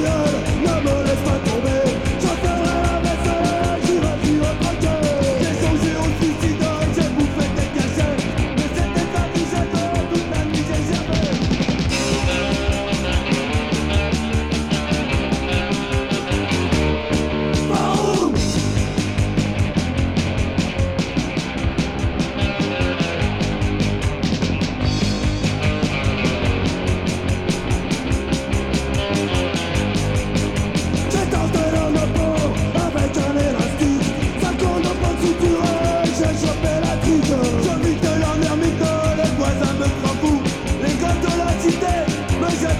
Señor, no amores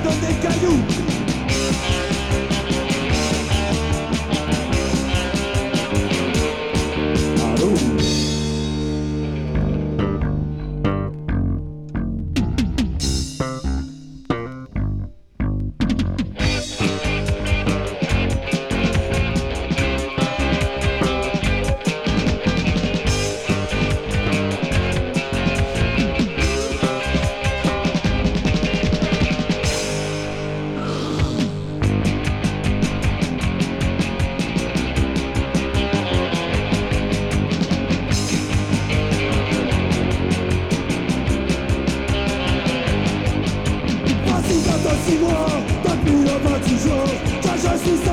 dans des cailloux. six mois, depuis le 28 jours,